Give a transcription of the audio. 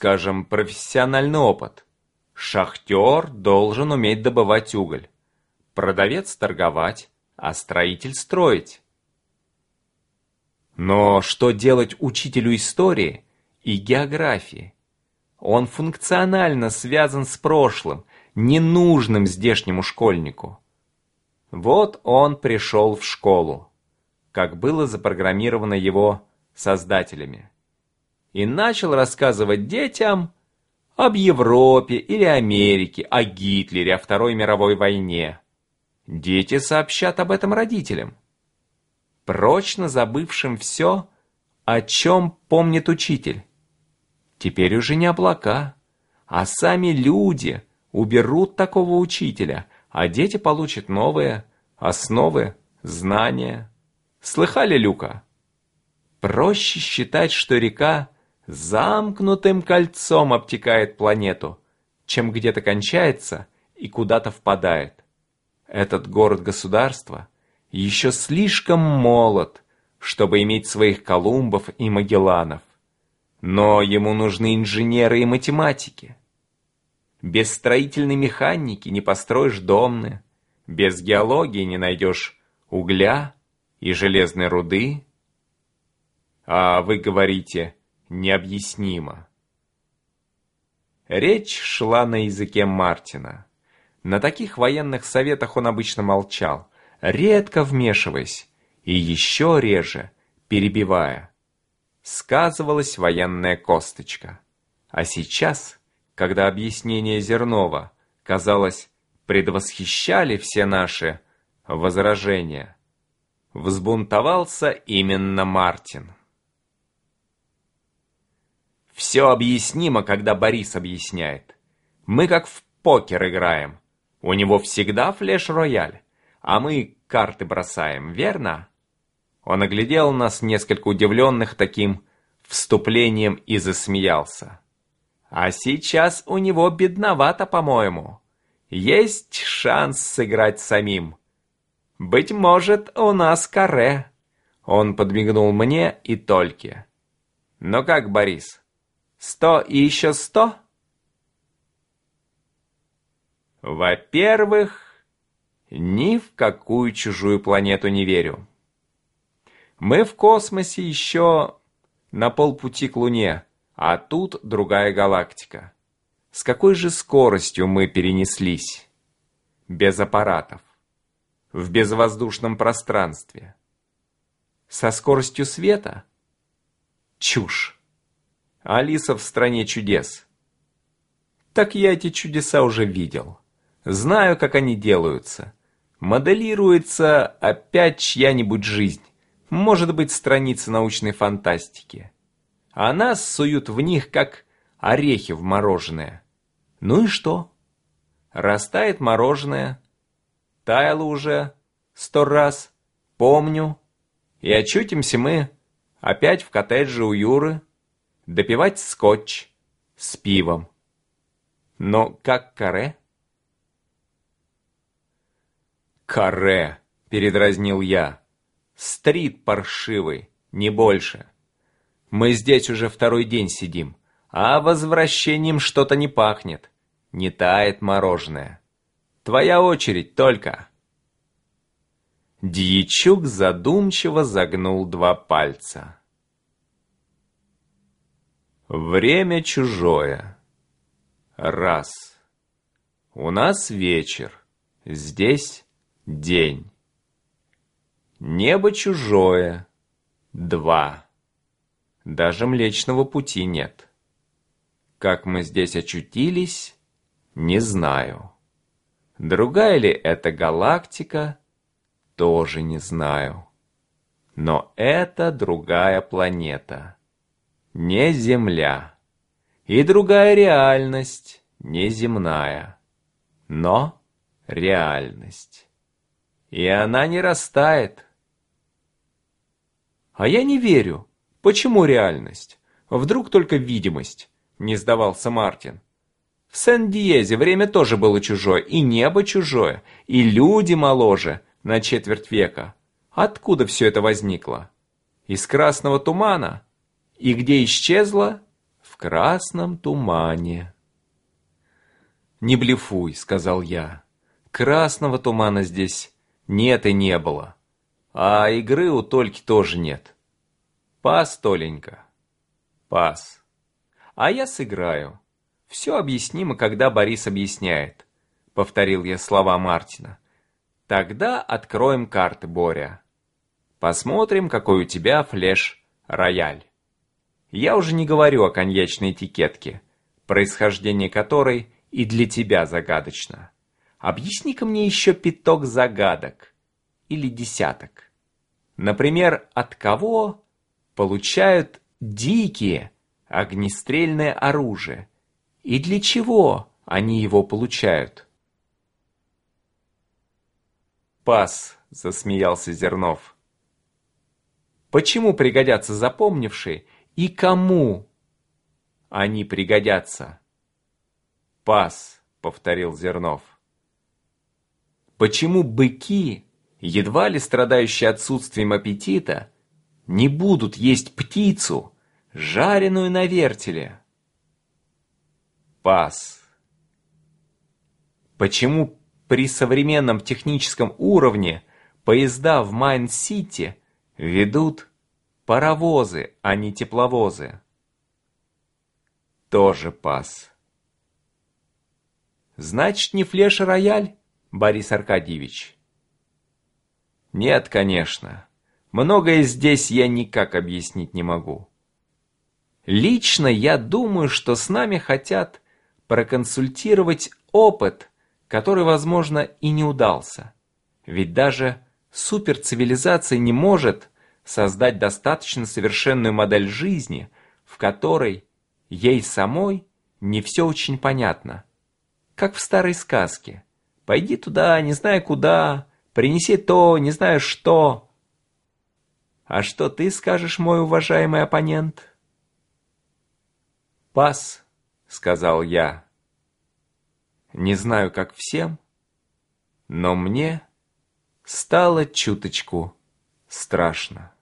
скажем, профессиональный опыт. Шахтер должен уметь добывать уголь. Продавец торговать, а строитель строить. Но что делать учителю истории и географии? Он функционально связан с прошлым, ненужным здешнему школьнику. Вот он пришел в школу, как было запрограммировано его создателями, и начал рассказывать детям об Европе или Америке, о Гитлере, о Второй мировой войне. Дети сообщат об этом родителям, прочно забывшим все, о чем помнит учитель. Теперь уже не облака, а сами люди уберут такого учителя, а дети получат новые основы, знания. Слыхали, Люка? Проще считать, что река замкнутым кольцом обтекает планету, чем где-то кончается и куда-то впадает. Этот город-государство еще слишком молод, чтобы иметь своих Колумбов и Магелланов. Но ему нужны инженеры и математики. Без строительной механики не построишь домны, без геологии не найдешь угля и железной руды. А вы говорите «необъяснимо». Речь шла на языке Мартина. На таких военных советах он обычно молчал, редко вмешиваясь, и еще реже перебивая сказывалась военная косточка. А сейчас, когда объяснение Зернова, казалось, предвосхищали все наши возражения, взбунтовался именно Мартин. Все объяснимо, когда Борис объясняет. Мы как в покер играем. У него всегда флеш-рояль, а мы карты бросаем, верно? Он оглядел нас, несколько удивленных таким вступлением, и засмеялся. «А сейчас у него бедновато, по-моему. Есть шанс сыграть самим. Быть может, у нас каре». Он подмигнул мне и Тольке. «Ну как, Борис, сто и еще сто?» Во-первых, ни в какую чужую планету не верю. Мы в космосе еще на полпути к Луне, а тут другая галактика. С какой же скоростью мы перенеслись? Без аппаратов. В безвоздушном пространстве. Со скоростью света? Чушь. Алиса в стране чудес. Так я эти чудеса уже видел. Знаю, как они делаются. Моделируется опять чья-нибудь жизнь может быть страницы научной фантастики. А нас суют в них, как орехи в мороженое. Ну и что? Растает мороженое. Таяло уже сто раз. Помню. И очутимся мы опять в коттедже у Юры. Допивать скотч с пивом. Но как каре? «Каре!» — передразнил я. Стрит паршивый, не больше. Мы здесь уже второй день сидим, а возвращением что-то не пахнет. Не тает мороженое. Твоя очередь только. Дьячук задумчиво загнул два пальца. Время чужое. Раз. У нас вечер. Здесь день. Небо чужое. Два. Даже Млечного Пути нет. Как мы здесь очутились, не знаю. Другая ли это галактика, тоже не знаю. Но это другая планета, не Земля. И другая реальность, не земная, но реальность. И она не растает, а я не верю. Почему реальность? Вдруг только видимость? Не сдавался Мартин. В Сен-Диезе время тоже было чужое, и небо чужое, и люди моложе на четверть века. Откуда все это возникло? Из красного тумана? И где исчезло? В красном тумане. «Не блефуй», — сказал я. «Красного тумана здесь нет и не было. А игры у Тольки тоже нет. Пас, Толенька, пас. А я сыграю. Все объяснимо, когда Борис объясняет», — повторил я слова Мартина. «Тогда откроем карты, Боря. Посмотрим, какой у тебя флеш-рояль». Я уже не говорю о коньячной этикетке, происхождение которой и для тебя загадочно. Объясни-ка мне еще пяток загадок или десяток. Например, от кого получают дикие огнестрельное оружие и для чего они его получают? «Пас», — засмеялся Зернов. «Почему пригодятся запомнившие и кому они пригодятся? Пас, повторил Зернов. Почему быки, едва ли страдающие отсутствием аппетита, не будут есть птицу, жареную на вертеле? Пас. Почему при современном техническом уровне поезда в Майн-Сити ведут Паровозы, а не тепловозы. Тоже пас. Значит, не флеш-рояль, Борис Аркадьевич? Нет, конечно. Многое здесь я никак объяснить не могу. Лично я думаю, что с нами хотят проконсультировать опыт, который, возможно, и не удался. Ведь даже суперцивилизация не может создать достаточно совершенную модель жизни, в которой ей самой не все очень понятно. Как в старой сказке. «Пойди туда, не знаю куда, принеси то, не знаю что». А что ты скажешь, мой уважаемый оппонент? «Пас», — сказал я. Не знаю, как всем, но мне стало чуточку страшно.